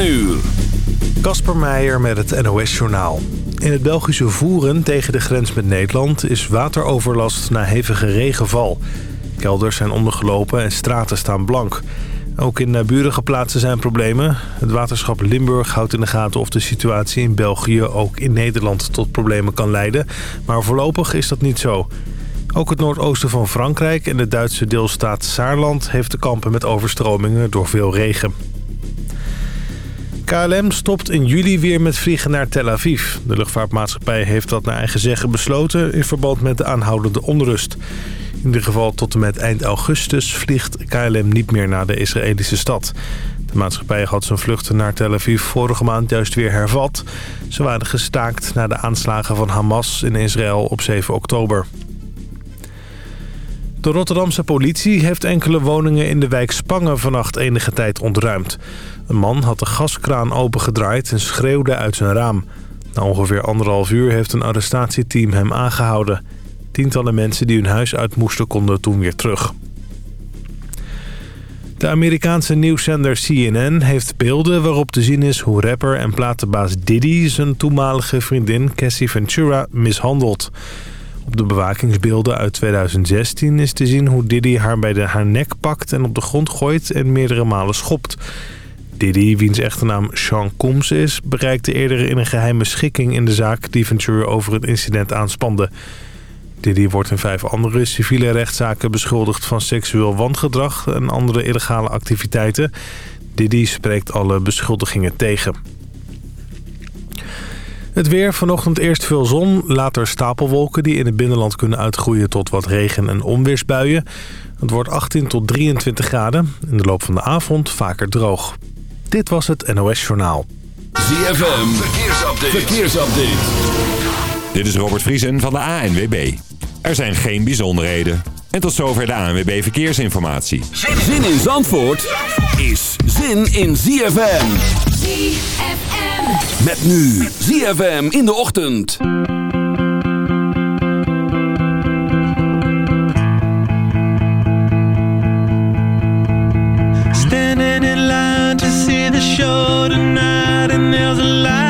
7 uur. Kasper Meijer met het NOS-journaal. In het Belgische Voeren tegen de grens met Nederland is wateroverlast na hevige regenval. Kelders zijn ondergelopen en straten staan blank. Ook in naburige plaatsen zijn problemen. Het waterschap Limburg houdt in de gaten of de situatie in België ook in Nederland tot problemen kan leiden. Maar voorlopig is dat niet zo. Ook het noordoosten van Frankrijk en de Duitse deelstaat Saarland heeft te kampen met overstromingen door veel regen. KLM stopt in juli weer met vliegen naar Tel Aviv. De luchtvaartmaatschappij heeft dat naar eigen zeggen besloten... in verband met de aanhoudende onrust. In ieder geval tot en met eind augustus vliegt KLM niet meer naar de Israëlische stad. De maatschappij had zijn vluchten naar Tel Aviv vorige maand juist weer hervat. Ze waren gestaakt na de aanslagen van Hamas in Israël op 7 oktober. De Rotterdamse politie heeft enkele woningen in de wijk Spangen vannacht enige tijd ontruimd. Een man had de gaskraan opengedraaid en schreeuwde uit zijn raam. Na ongeveer anderhalf uur heeft een arrestatieteam hem aangehouden. Tientallen mensen die hun huis uit moesten konden toen weer terug. De Amerikaanse nieuwszender CNN heeft beelden waarop te zien is hoe rapper en platenbaas Diddy zijn toenmalige vriendin Cassie Ventura mishandelt. Op de bewakingsbeelden uit 2016 is te zien hoe Diddy haar bij de haar nek pakt en op de grond gooit en meerdere malen schopt. Diddy, wiens echte naam Sean Combs is, bereikte eerder in een geheime schikking in de zaak die Ventura over het incident aanspande. Diddy wordt in vijf andere civiele rechtszaken beschuldigd van seksueel wangedrag en andere illegale activiteiten. Diddy spreekt alle beschuldigingen tegen. Het weer, vanochtend eerst veel zon, later stapelwolken die in het binnenland kunnen uitgroeien tot wat regen- en onweersbuien. Het wordt 18 tot 23 graden. In de loop van de avond vaker droog. Dit was het NOS Journaal. ZFM, verkeersupdate. verkeersupdate. Dit is Robert Vriesen van de ANWB. Er zijn geen bijzonderheden. En tot zover de ANWB Verkeersinformatie. Zin in Zandvoort is zin in ZFM. ZFM. Met nu ZFM in de ochtend. The show tonight, and there's a light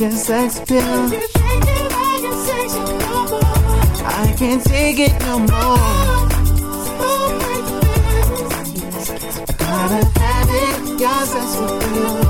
your sex appeal. I can't take it no more. Gotta have it, your sex.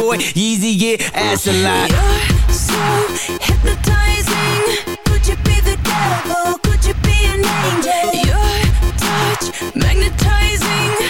boy Yeezy, yeah, ass a lot. You're so hypnotizing. Could you be the devil? Could you be an angel? Your touch magnetizing.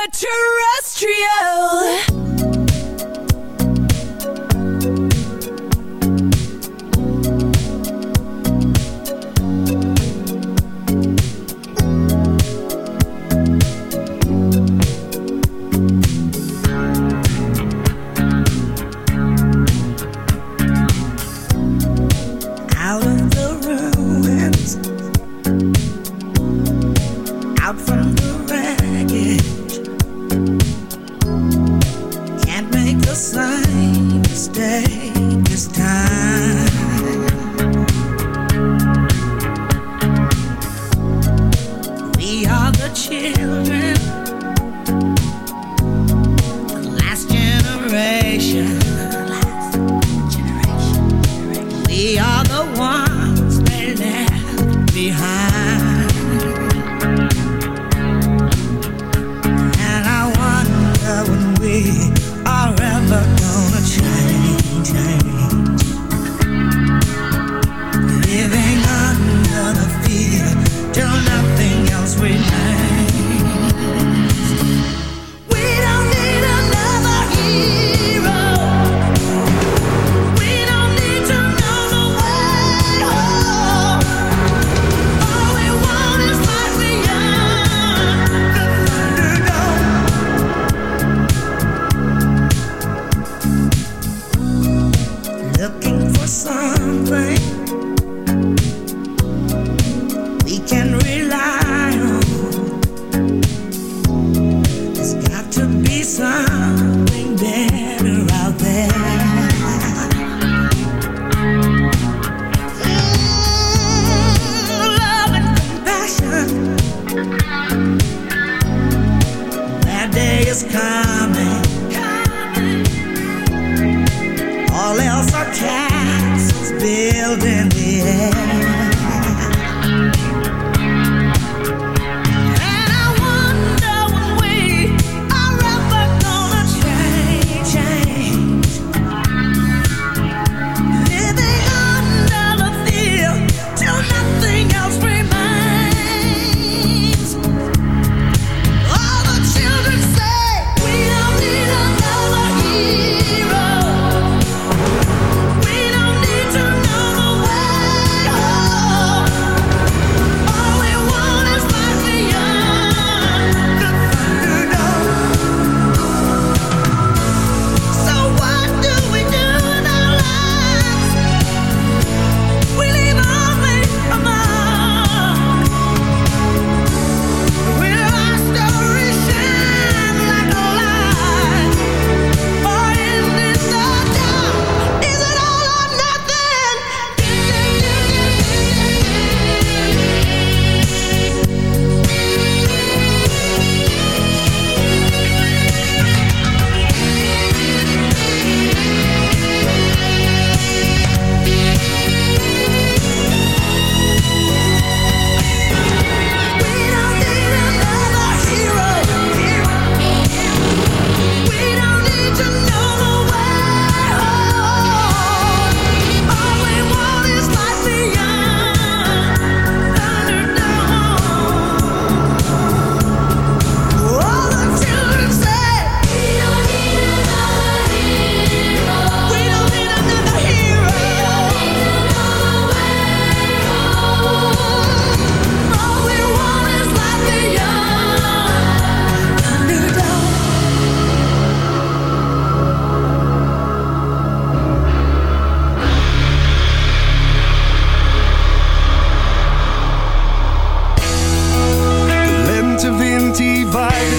wind die waaide,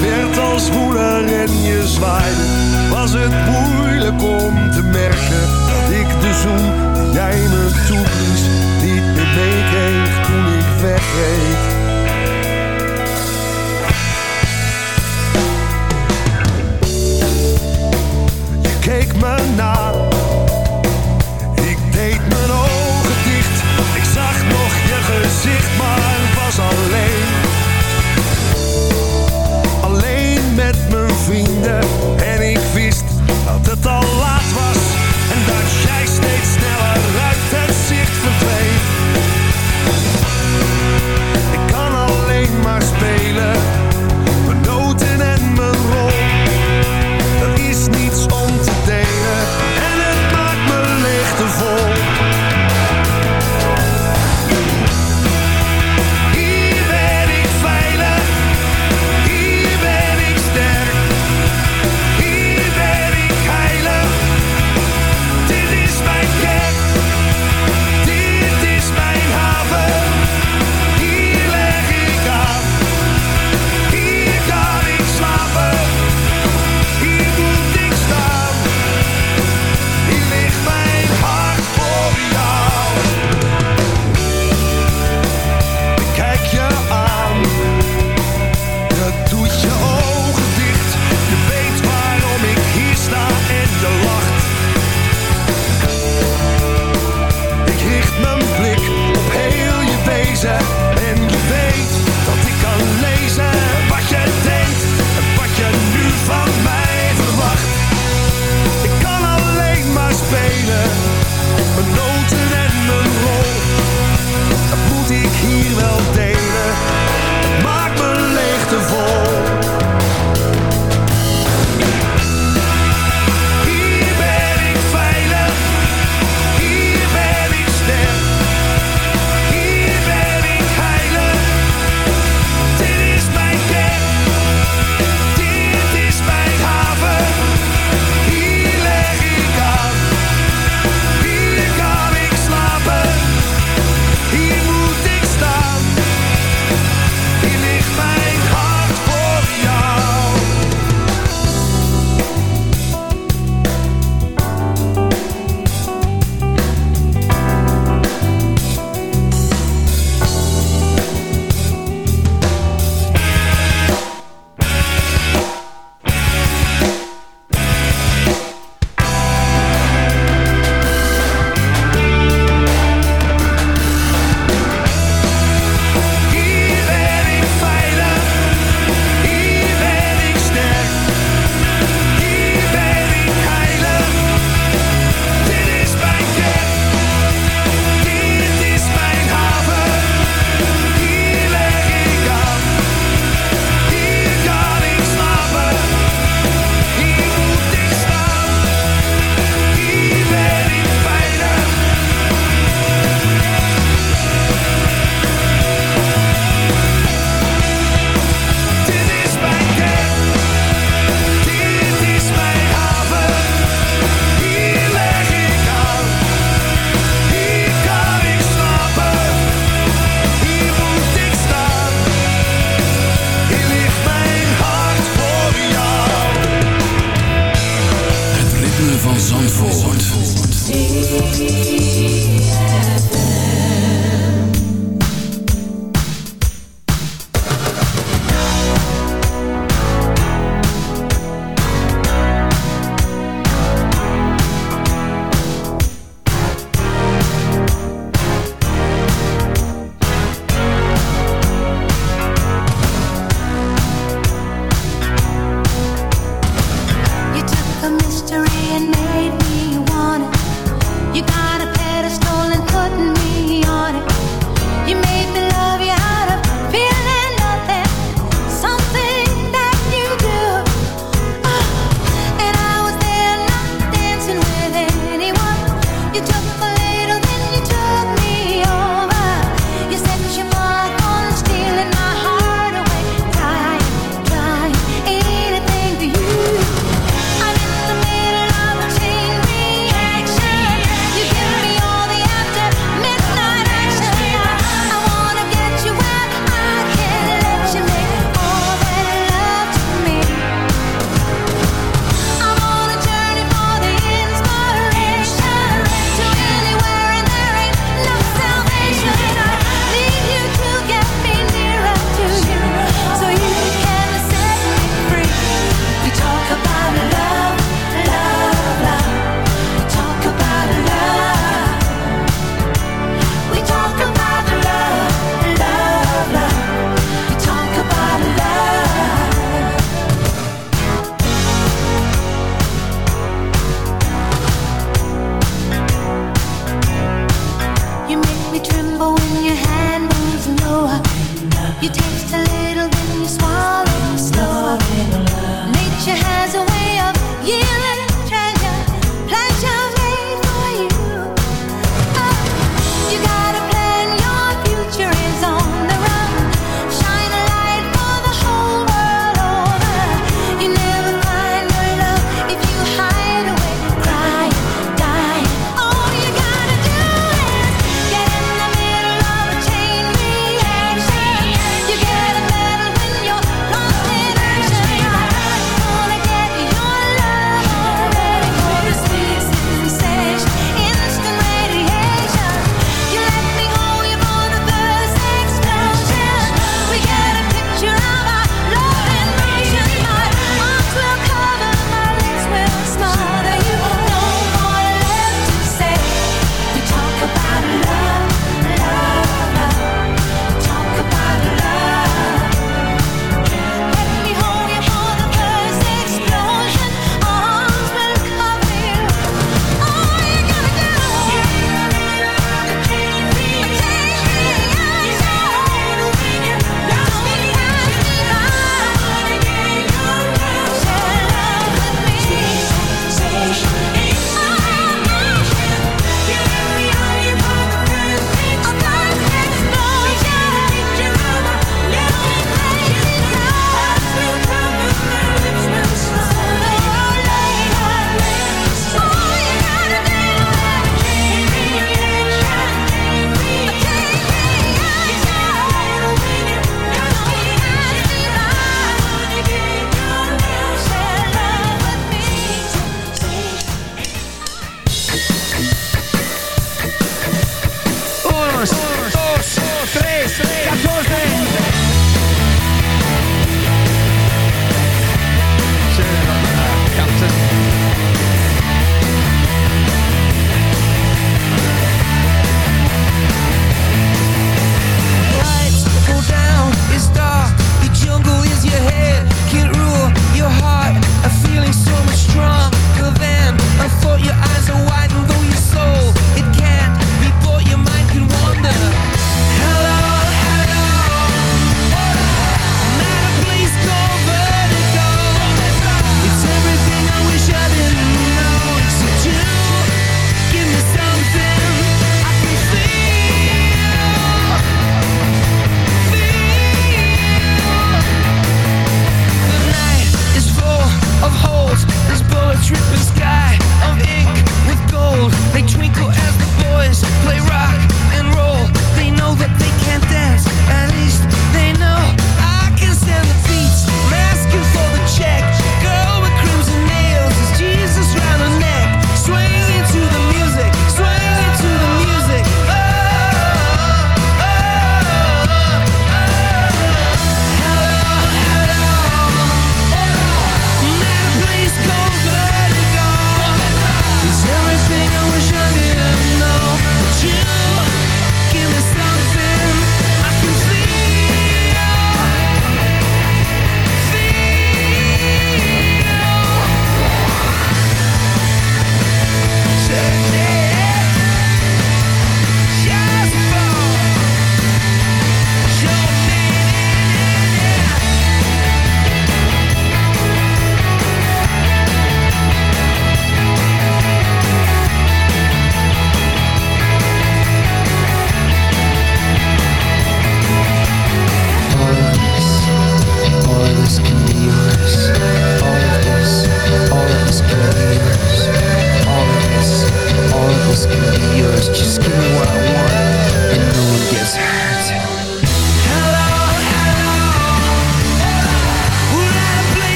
werd als moeder en je zwaaide. Was het moeilijk om te merken dat ik de zoen die jij me toeblies niet meer meekreeg toen ik wegreed.